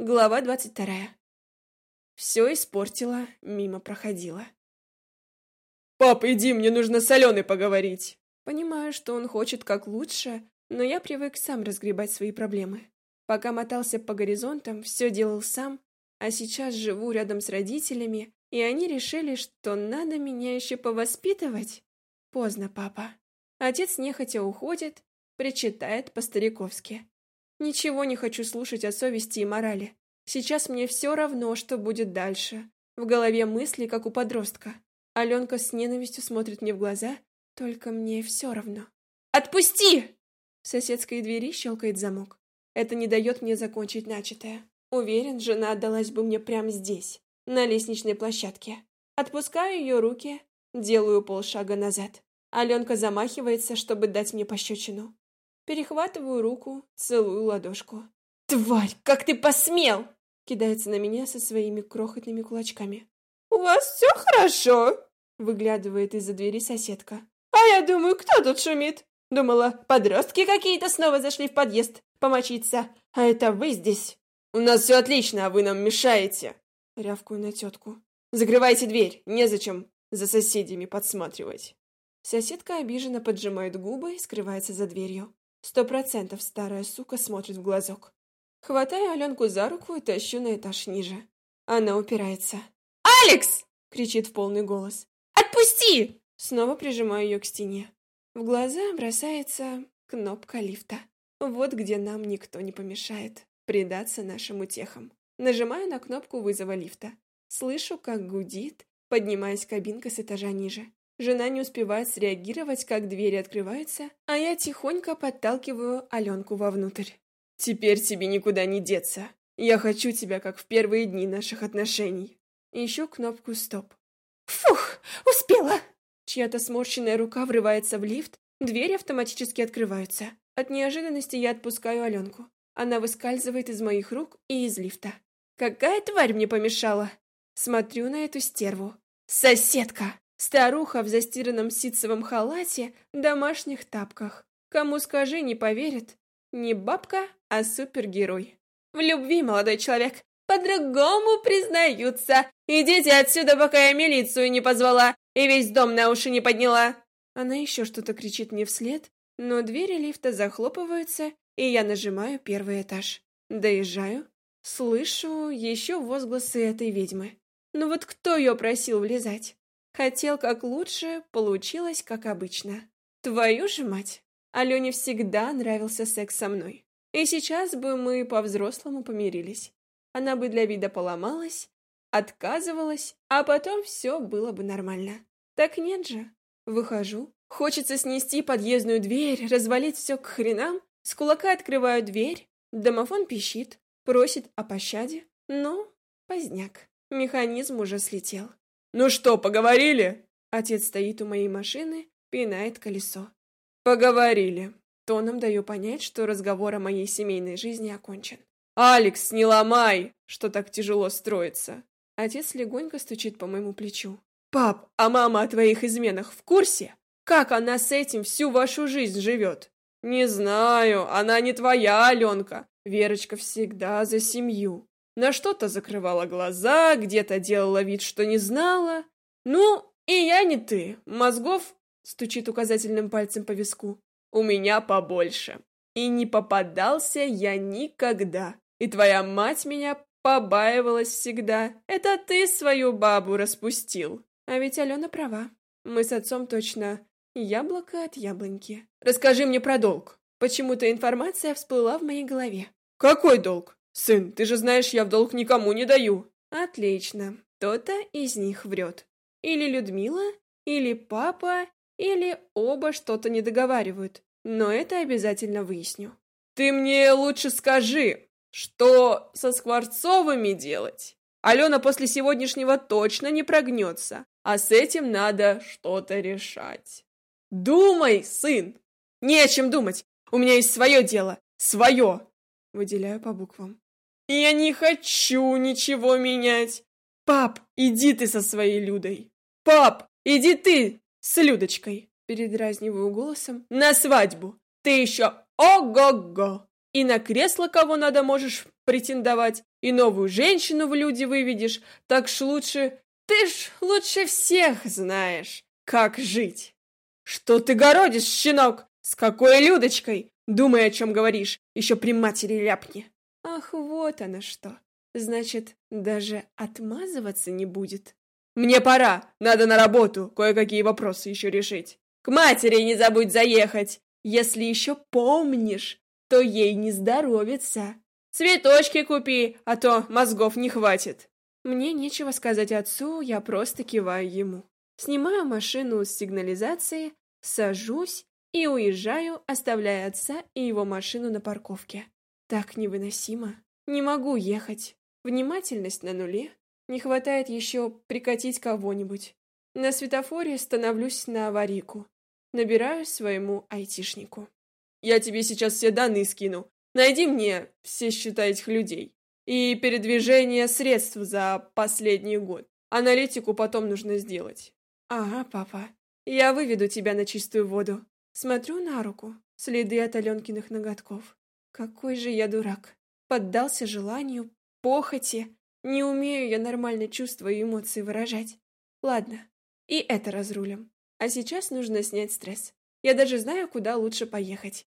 Глава двадцать вторая. Все испортила, мимо проходила. «Пап, иди, мне нужно с Аленой поговорить!» Понимаю, что он хочет как лучше, но я привык сам разгребать свои проблемы. Пока мотался по горизонтам, все делал сам, а сейчас живу рядом с родителями, и они решили, что надо меня еще повоспитывать. Поздно, папа. Отец нехотя уходит, причитает по-стариковски. Ничего не хочу слушать о совести и морали. Сейчас мне все равно, что будет дальше. В голове мысли, как у подростка. Аленка с ненавистью смотрит мне в глаза, только мне все равно. «Отпусти!» В соседской двери щелкает замок. Это не дает мне закончить начатое. Уверен, жена отдалась бы мне прямо здесь, на лестничной площадке. Отпускаю ее руки, делаю полшага назад. Аленка замахивается, чтобы дать мне пощечину. Перехватываю руку, целую ладошку. «Тварь, как ты посмел!» Кидается на меня со своими крохотными кулачками. «У вас все хорошо?» Выглядывает из-за двери соседка. «А я думаю, кто тут шумит?» Думала, подростки какие-то снова зашли в подъезд помочиться, а это вы здесь. «У нас все отлично, а вы нам мешаете!» Рявкую на тетку. «Закрывайте дверь, незачем за соседями подсматривать!» Соседка обиженно поджимает губы и скрывается за дверью. Сто процентов старая сука смотрит в глазок. Хватаю Аленку за руку и тащу на этаж ниже. Она упирается. «Алекс!» — кричит в полный голос. «Отпусти!» Снова прижимаю ее к стене. В глаза бросается кнопка лифта. Вот где нам никто не помешает предаться нашим утехам. Нажимаю на кнопку вызова лифта. Слышу, как гудит, поднимаясь кабинка с этажа ниже. Жена не успевает среагировать, как двери открываются, а я тихонько подталкиваю Аленку вовнутрь. «Теперь тебе никуда не деться. Я хочу тебя, как в первые дни наших отношений». Ищу кнопку «Стоп». «Фух, успела!» Чья-то сморщенная рука врывается в лифт, двери автоматически открываются. От неожиданности я отпускаю Аленку. Она выскальзывает из моих рук и из лифта. Какая тварь мне помешала? Смотрю на эту стерву. Соседка! Старуха в застиранном ситцевом халате, домашних тапках. Кому скажи, не поверит. Не бабка, а супергерой. В любви, молодой человек, по-другому признаются. Идите отсюда, пока я милицию не позвала и весь дом на уши не подняла. Она еще что-то кричит мне вслед, но двери лифта захлопываются, и я нажимаю первый этаж. Доезжаю, слышу еще возгласы этой ведьмы. Ну вот кто ее просил влезать? Хотел как лучше, получилось как обычно. Твою же мать! Алене всегда нравился секс со мной. И сейчас бы мы по-взрослому помирились. Она бы для вида поломалась, отказывалась, а потом все было бы нормально. Так нет же. Выхожу. Хочется снести подъездную дверь, развалить все к хренам. С кулака открываю дверь. Домофон пищит, просит о пощаде. Но поздняк. Механизм уже слетел. «Ну что, поговорили?» Отец стоит у моей машины, пинает колесо. «Поговорили». Тоном даю понять, что разговор о моей семейной жизни окончен. «Алекс, не ломай, что так тяжело строится!» Отец легонько стучит по моему плечу. «Пап, а мама о твоих изменах в курсе? Как она с этим всю вашу жизнь живет?» «Не знаю, она не твоя, Аленка. Верочка всегда за семью. На что-то закрывала глаза, где-то делала вид, что не знала. Ну, и я не ты. Мозгов, стучит указательным пальцем по виску, у меня побольше. И не попадался я никогда. И твоя мать меня побаивалась всегда. Это ты свою бабу распустил. А ведь Алена права. Мы с отцом точно яблоко от яблоньки. Расскажи мне про долг. Почему-то информация всплыла в моей голове. Какой долг? «Сын, ты же знаешь, я в долг никому не даю». «Отлично. Кто-то из них врет. Или Людмила, или папа, или оба что-то не договаривают. Но это обязательно выясню». «Ты мне лучше скажи, что со Скворцовыми делать? Алена после сегодняшнего точно не прогнется, а с этим надо что-то решать». «Думай, сын!» «Не о чем думать. У меня есть свое дело. Свое!» Выделяю по буквам. Я не хочу ничего менять. Пап, иди ты со своей Людой. Пап, иди ты с Людочкой. Передразниваю голосом. На свадьбу. Ты еще ого-го. И на кресло кого надо можешь претендовать, и новую женщину в люди выведешь, так ж лучше... Ты ж лучше всех знаешь, как жить. Что ты городишь, щенок? С какой Людочкой? Думай, о чем говоришь, еще при матери ляпни. Ах, вот оно что. Значит, даже отмазываться не будет. Мне пора, надо на работу, кое-какие вопросы еще решить. К матери не забудь заехать. Если еще помнишь, то ей не здоровится. Цветочки купи, а то мозгов не хватит. Мне нечего сказать отцу, я просто киваю ему. Снимаю машину с сигнализации, сажусь и уезжаю, оставляя отца и его машину на парковке. Так невыносимо. Не могу ехать. Внимательность на нуле. Не хватает еще прикатить кого-нибудь. На светофоре становлюсь на аварийку. Набираю своему айтишнику. Я тебе сейчас все данные скину. Найди мне все счета этих людей. И передвижение средств за последний год. Аналитику потом нужно сделать. Ага, папа. Я выведу тебя на чистую воду. Смотрю на руку. Следы от Аленкиных ноготков. Какой же я дурак. Поддался желанию, похоти. Не умею я нормально чувства и эмоции выражать. Ладно, и это разрулим. А сейчас нужно снять стресс. Я даже знаю, куда лучше поехать.